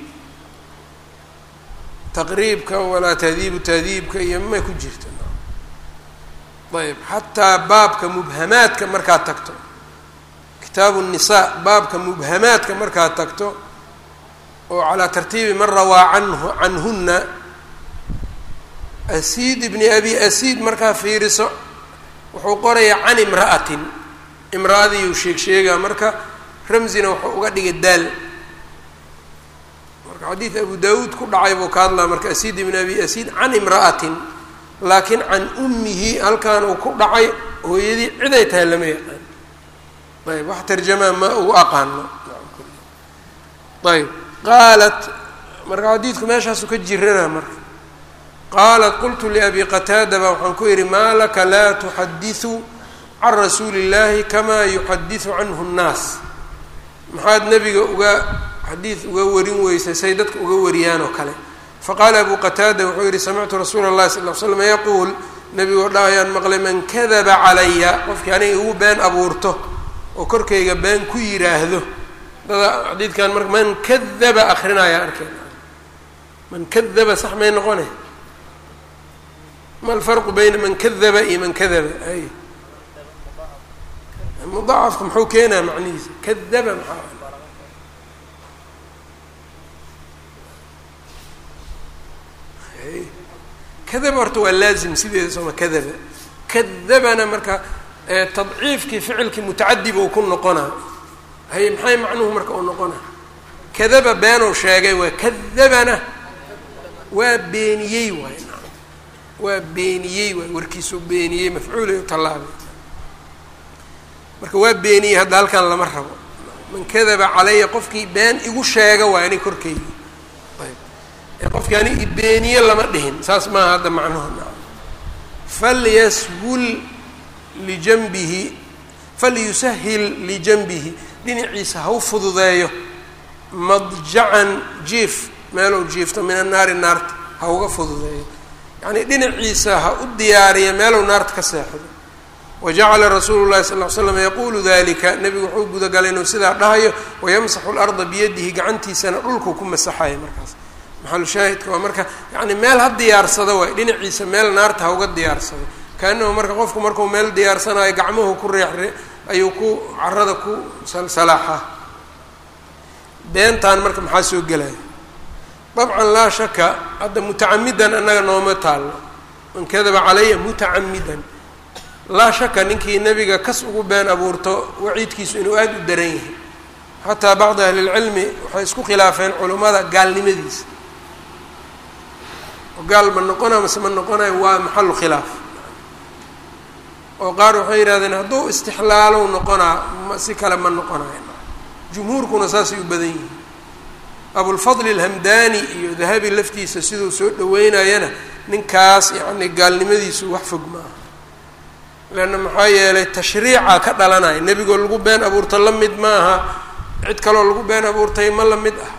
A: taqriibka walaa tahdiibu tahdiibka iyo ma ku jirta ayb xataa baabka mubhamaadka markaad tagto kitaabu الnisaa baabka mubhamaadka markaad tagto oo calaa tartiibi man rawaa canhu canhuna asiid ibni abi asiid markaa fiiriso wuxuu qorayaa can imra'atin. Imra'adiiuu sheeg sheegaa marka ramsina wuxuu uga dhigay daal. Marka xadiid abu daawuud ku dhacay buu ka hadlaa marka asiid ibni abi asiid can imra'atin laakiin can ummihi halkan uu ku dhacay hooyadii ciday tahay lama yaqaan ayb wax tarjamaa ma ugu aqaano ayb qaalat marka xadiidku meeshaasu ka jirana marka qaalat qultu liabi qataada baa waxaan ku yidhi maa laka laa tuxadisu can rasuuli اllaahi kama yuxadisu canhu nnaas maxaad nebiga uga xadiid uga warin weysay say dadka uga wariyaan oo kale faqaala abu qataada wuxuu yihi samictu rasuula اllahi sal l slam yaquul nebigoo dhahayaan maqlay man kadaba calaya qofkii aniga igu been abuurto oo korkayga been ku yidhaahdo dada xadiidkan marka man kadaba akrinaya arkeen. Man kadaba sax may noqone. Ma alfarqu bayna man kadaba iyo man kadaba ay. Mudacafka muxuu keenaa macnihiisa. Kadaba maxaa kadaba horta waa laazim sideeda sooma kadaba. Kadabana marka tadciifkii ficilkii mutacadi buu ku noqonaa. Hay maxay macnuhu marka uu noqonaa? Kadaba beenuu sheegay waa kadabana. Waa beeniyey waay waa beeniyey waay warkiisuu beeniyey mafcuulay tallaabay. Marka waa beeniyey hadda halkan lama rabo. Man kadaba calaya qofkii been igu sheega waa ani korkeygi ayb. Qofkii ani ibeeniye lama dhihin saas maaha hadda macnuhu falyashul lijanbihi falyusahil lijanbihi dhinaciisa ha u fududeeyo. Madjacan jiif meeluu jiifto min annaari naarta ha uga fududeeyo. Yacnii dhinaciisa ha u diyaariya meeluu naarta ka seexdo. Wajacala rasuulu llahi sal ly slam yaquulu dalika nebigu wuxuu gudagalay inuu sidaa dhahayo wayamsaxu larda biyadihi gacantiisana dhulkuu ku masaxaya markaas. Maxalushaahidka waa marka yani meel ha diyaarsado waay dhinaciisa meel naarta ha uga diyaarsado kaanahu marka qofku markuu meel diyaarsanayo gacmuhu ku reex ayuu ku carada ku salsalaaxa beentaan marka maxaa soo gelaya dabcan laa shaka hadda mutacamidan annaga nooma taallo. Man kadaba calaya mutacamidan laa shaka ninkii nebiga kas ugu been abuurto waciidkiisu inuu aada u daran yahay. Xataa bacdi ahlilcilmi waxay isku khilaafeen culummada gaalnimadiisa. Gaal ma noqonaya mase ma noqonayo waa maxalu khilaaf oo qaar waxay yidhahdeen hadduu istixlaalow noqonaa si kale ma noqonayo jumhuurkuna saasay u badan yihiin. Abulfadli alhamdani iyo dahabi laftiisa siduu soo dhaweynayana ninkaas yacni gaalnimadiisu wax fog maaha leanna maxaa yeelay tashriica ka dhalanaya nebigoo lagu been abuurta la mid maaha cid kaloo lagu been abuurtay ma la mid ah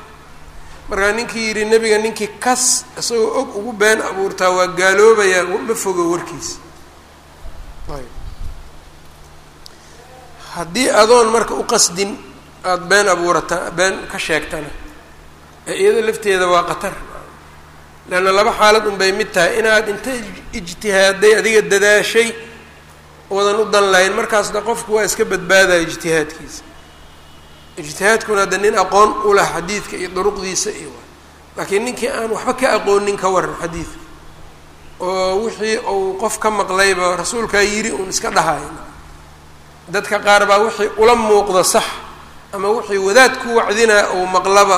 A: markaa ninkii yidhi nebiga ninkii kas isagoo og ugu been abuurtaa waa gaaloobayaa ma fogo warkiisa haddii adoon marka u qasdin aada been abuurata been ka sheegtana ee iyada lafteeda waa qatar leanna laba xaalad unbay mid tahay inaad inta ijtihaaday adiga dadaashay wadan u dan lahayn markaasna qofku waa iska badbaadaya ijtihaadkiisa. Ijtihaadkuna hadda nin aqoon u lah xadiidka iyo duruqdiisa iyo laakiin ninkii aan waxba ka aqoonin ka waran xadiidka oo wixii uu qof ka maqlayba rasuulkaa yiri uun iska dhahayo dadka qaar baa wixii ula muuqda sax ama wixii wadaad ku wacdinaa uu maqlaba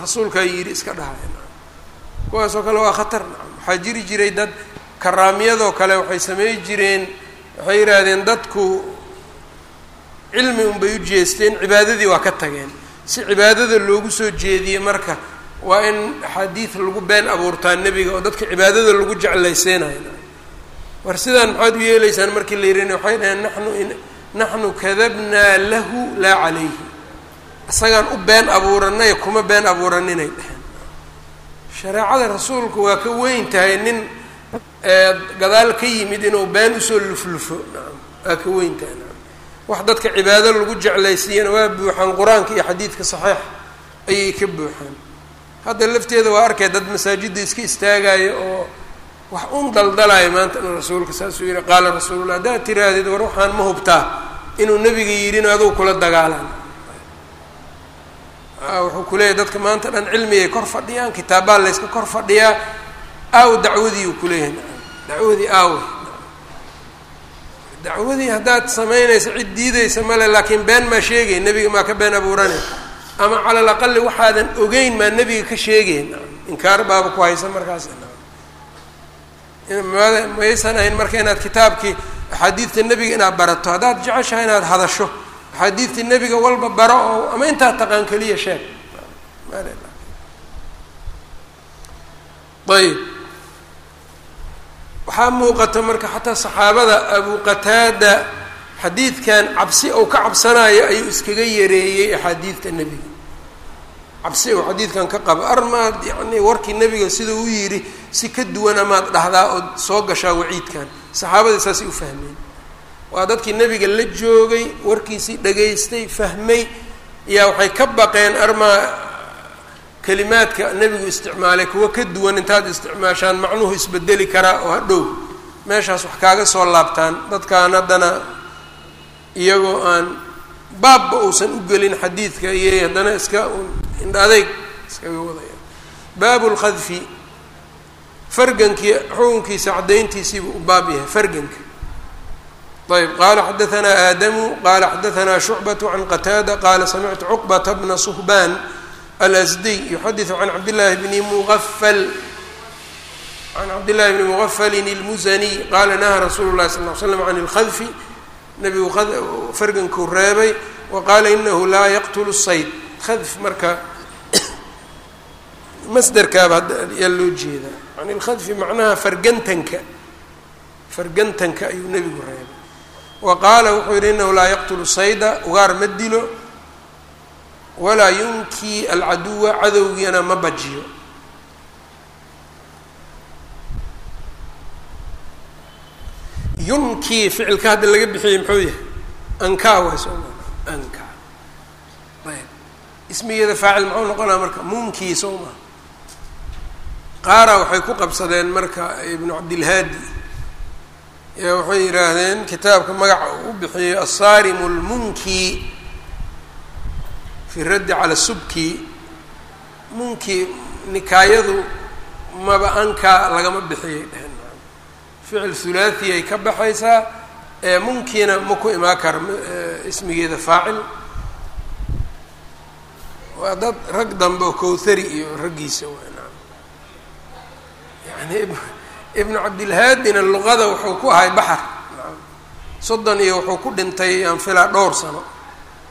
A: rasuulkaa yiri iska dhahayo kuwaasoo kale waa khatar. Waxaa jiri jiray dad karaamiyadoo kale waxay samey jireen waxay yidhaahdeen dadku cilmi unbay u jeesteen cibaadadii waa ka tageen. Si cibaadada loogu soo jeediyey marka waa in axaadiid lagu been abuurtaa nebiga oo dadka cibaadada lagu jeclaysiinayo war sidaan maxaad u yeelaysaan markii la yidhin waxay dhaheen naxnu naxnu kadabnaa lahu laa calayhi. Isagaan u been abuuranay kuma been abuuraninay dheheen shareecada rasuulku waa ka weyn tahay nin gadaal ka yimid inuu been u soo luflufo. Waa ka weyn tahay wax dadka cibaado lagu jeclaysiiyana waa buuxaan qur'aanka iyo xadiidka saxiix ayay ka buuxaan hadda lafteeda waa arkay dad masaajidda iska istaagayo oo wax un daldalayo maanta in rasuulka saasuu yihi qaala rasuulullah haddaad tiraahdeed war waxaan ma hubtaa inuu nebiga yidhin aduu kula dagaalan wuxuu ku leeyahy dadka maanta dhan cilmigay kor fadhiyaan kitaabbaa layska kor fadhiyaa aaw dacwadii uu kuleeyahay dacwadii aawe dacwadii haddaad samaynaysa cid diidaysa male laakiin been maa sheegay nebiga maa ka been abuuranay ama cala al aqali waxaadan ogeyn maa nebiga ka sheegayn inkaar baaba ku haysa markaas. Maysan ahayn marka inaad kitaabkii axaadiidta nebiga inaad barato haddaad jeceshahay inaad hadasho axaadiidta nebiga walba baro oo ama intaad taqaan keliya sheeg. Ayb waxaa muuqata marka xataa saxaabada abu qataada xadiidkan cabsi ou ka cabsanayo ayuu iskaga yareeyey axaadiidta nebiga. Cabsi ou xadiidkan ka qaba armaad yacni warkii nebiga sidau u yidhi si ka duwan amaad dhahdaa ood soo gashaa waciidkan. Saxaabada saasay u fahmeen. Waa dadkii nebiga la joogay warkiisii dhagaystay fahmay yaa waxay ka baqeen armaa kelimaadka nebigu isticmaalay kuwa ka duwan intaad isticmaashaan macnuhu isbedeli karaa oo hadhow meeshaas wax kaaga soo laabtaan dadkaan haddana iyagoo aan baabba uusan u gelin xadiidka iyo haddana iska indha adeyg iskaga wadaya baabu lkhadfi fargankii xukunkiisa caddayntiisiibuu u baab yahay farganka ayb qaala xadaanaa aadamu qaala xadaanaa shucbat can qataada qaala samictu cuqbata bna suhbaan alasdiy yuxadiثu can cabdillaahi bni muafal can cabdillahi bni mugafalin اlmusaniy qaala nahaa rasuulu lahi sal l slam can اlkhadfi nabigu fargankuu reebay wa qaala inahu laa yaqtulu sayd khadf marka masderkaaba yaa loo jeedaa. Can ilkhadfi macnaha fargantanka. Fargantanka ayuu nebigu reebay. Wa qaala wuxuu yihi inahu laa yaqtulu sayda ugaar ma dilo. Walaa yunkii alcaduwa cadowgiina ma bajiyo yunkii ficilka hadda laga bixiyey muxuu yahay? Ankaa waay soo maa ankaa. Ayb. Ismigeeda faacil muxuu noqonaa marka? Munkii soo maa qaara waxay ku qabsadeen marka ibnu cabdilhaadi. Yaa waxay yidhaahdeen kitaabka magaca uu bixiyey assaarimu lmunki fi raddi cala subki. Munki nikaayadu maba ankaa lagama bixiyay dheheen ficil hulaathi ay ka baxaysaa ee munkiina ma ku imaan kara ismigeeda faacil. Waa dad rag dambe oo kowthari iyo raggiisa waana yani ibnu cabdilhaadina luqada wuxuu ku ahay baxar. Soddon iyo wuxuu ku dhintay aan filaa dhowr sano.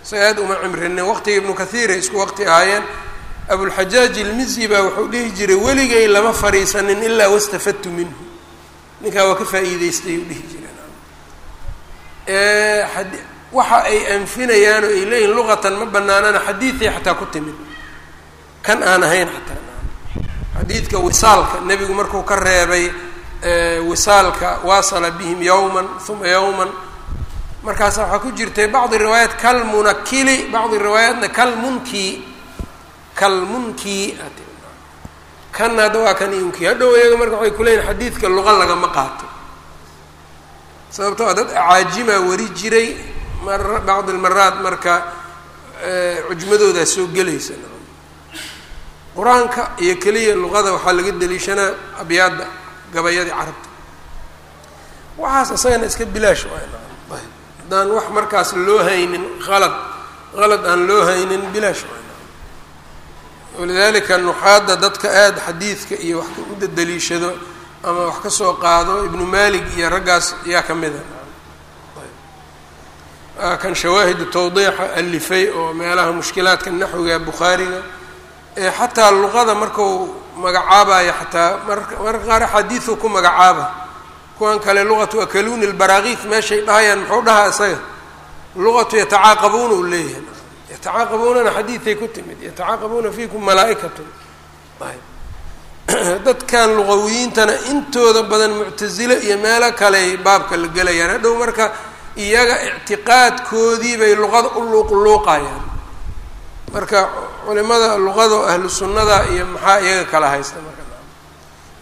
A: Isaga aad uma cimrinin. Waqtiga ibnu kathiiray isku waqti ahaayeen. Abulxajaaj ilmizi baa wuxuu dhihi jiray weligay lama fariisanin ilaa wastafadtu minhu ninkaa waa ka faa'iideystay uu dhihi jireen. Waxa ay anfinayaan oo ay leeyihiin luqatan ma banaanana xadiiday xataa ku timid. Kan aan ahayn xataa. Xadiidka wisaalka nebigu markuu ka reebay wisaalka waasala bihim yowman uma yowman markaasa waxaa ku jirtay bacdi riwaayaat kalmunakili bacdi riwaayaatna kalmunki kalmunki kan hadda waa kan yunki hadhow iyaga marka waxay kuleeyihin xadiidka luqa lagama qaato. Sababtoo dad acaajimaa wari jiray mar bacdi lmaraat marka cujmadoodaa soo gelaysa. Qur'aanka iyo keliya luqada waxaa laga deliishanaa abyaadda gabayadii carabta. Waxaas isagana iska bilaash haddaan wax markaas loo haynin qalad qalad aan loo haynin bilaash waay walidalika nuxaadda dadka aada xadiidka iyo wax u dadeliishado ama wax ka soo qaado ibnu malik iyo raggaas yaa ka mida kan shawaahidu tawdiixa alifay oo meelaha mushkilaadka naxwiga bukhaariga ee xataa luqada marku magacaabayo xataa marka mararka qaar axaadiidu ku magacaaba. Kuwan kale luqatu akaluni lbaraakiif meeshay dhahayaan muxuu dhahaa isaga? Luqatu yatacaaqabuuna uu leeyahay yatacaaqabuunana xadiiday ku timid yatacaaqabuuna fiikum malaa-ikatun dadkan luqawiyiintana intooda badan muctasile iyo meelo kaleay baabka la gelayaan hadhow marka iyaga ictiqaadkoodii bay luqada u luuqluuqayaan marka culimada luqada ahlu sunnada iyo maxaa iyaga kala haysta marka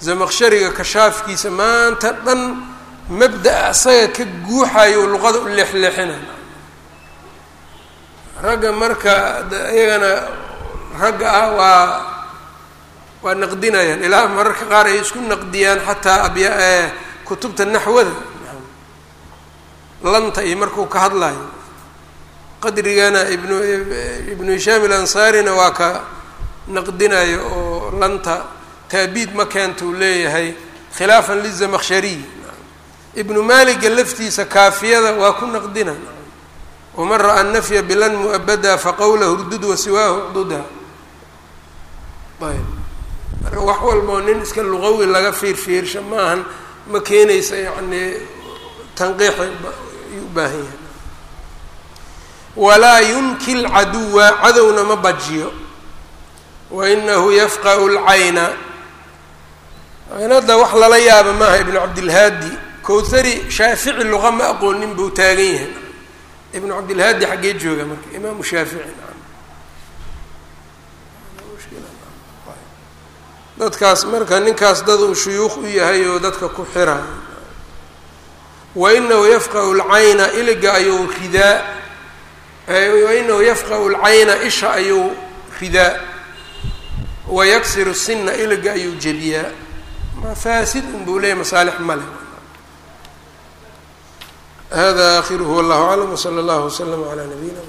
A: zamaqshariga kashaafkiisa maanta dhan mabda-a isaga ka guuxayo luqada u leexleexina ragga marka iyagana ragga ah waa waa naqdinayaan. Ilaa mararka qaar ay isku naqdiyaan xataa abya kutubta naxwada. Lanta iyo markuu ka hadlayo qadrigana ibnu ibnu hishaam ilansaarina waa ka naqdinayo oo lanta taabiid ma keenta uu leeyahay khilaafan lizamaqshariy ibnu maliga laftiisa kaafiyada waa ku naqdina waman ra'a nafya bilan muabada faqowlahu rdud wasiwaahu cduda ayb marka wax walbao nin iska luqawi laga fiirfiirsha maahan ma keenaysa yacni tanqiixa ayuu u baahan yahay. Walaa yunki lcaduwa cadowna ma bajiyo. Wainahu yafqa'u lcayna hadda wax lala yaaba maaha ibnu cabdilhaadi kowthari shaafici luqa ma aqoonin buu taagan yahay ibnu cabdilhaadi xaggee jooga marka imaamu shaafici dadkaas marka ninkaas dad uu shuyuuq u yahay oo dadka ku xira wainahu yafqa'u lcayna iliga ayuu ridaa. Wainahu yafqa'u lcayna isha ayuu ridaa. Wayaksiru sina iliga ayuu jebiyaa mafaasid un buu leeyahy masaalix male hada akhiruhu wallahu aclam wsala allahu waslama calaa nabiyina